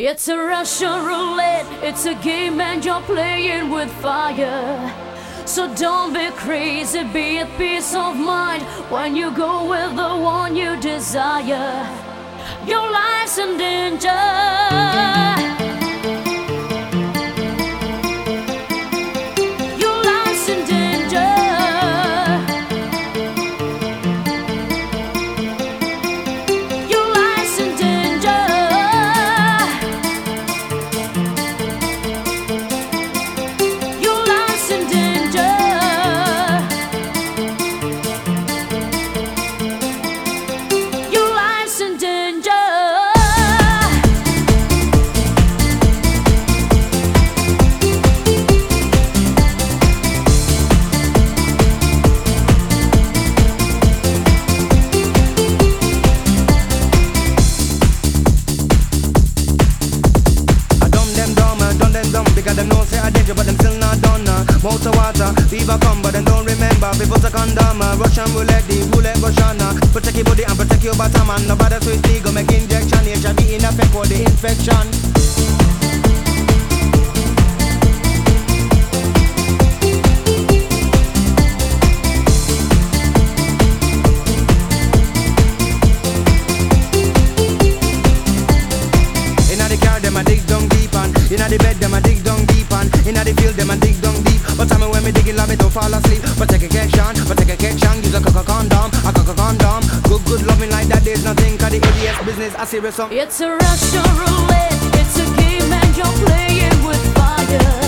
It's a Russian roulette, it's a game and you're playing with fire. So don't be crazy, be at peace of mind when you go with the one you desire. Your life's in danger. Danger but them still not done uh. Of water, fever come but them don't remember Before the condom, uh, Russian roulette, the roulette Russian uh. Protect your body and protect your bottom and Nobody so it's legal, make injection HIV in effect for the infection Inna the car, them a dig down deep and Inna the bed, them a dig me don't fall asleep. But take a catch on, but take a catch on Use a coca condom, a coca condom Good, good loving like that, there's nothing Cause the ABS business, I serious some It's a Russian roulette, it's a game and you're playing with fire.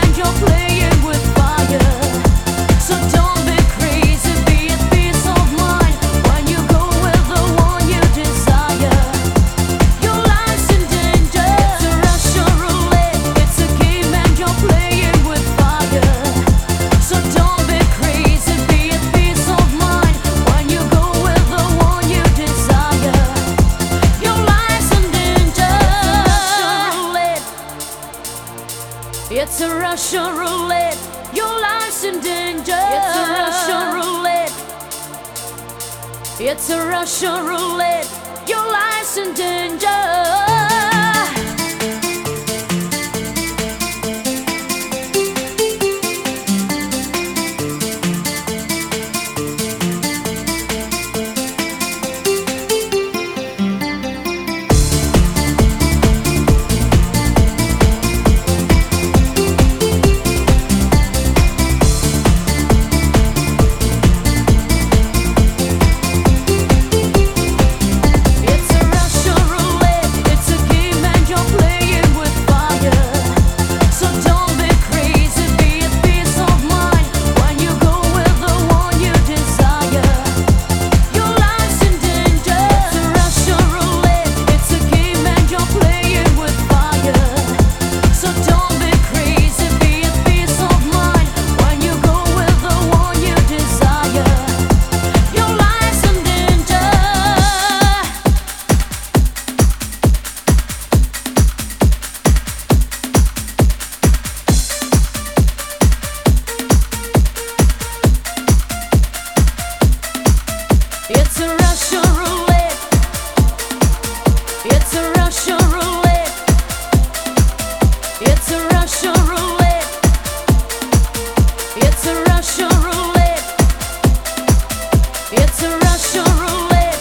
It's a Russian roulette. Your life's in danger. It's a Russian roulette. It's a Russian roulette. Your life's in danger. Russian roulette.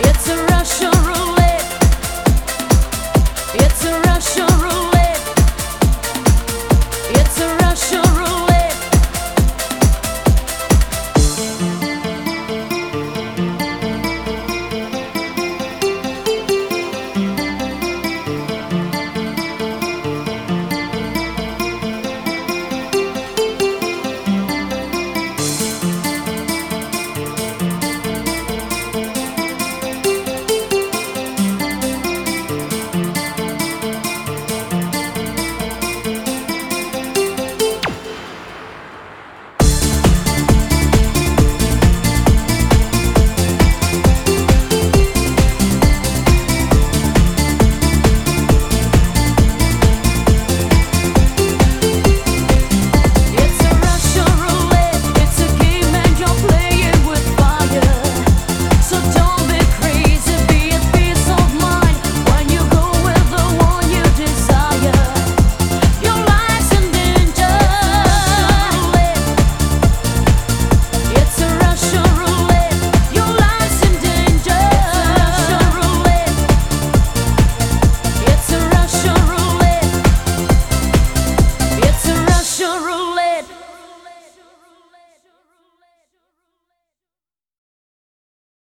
It's a Russian roulette.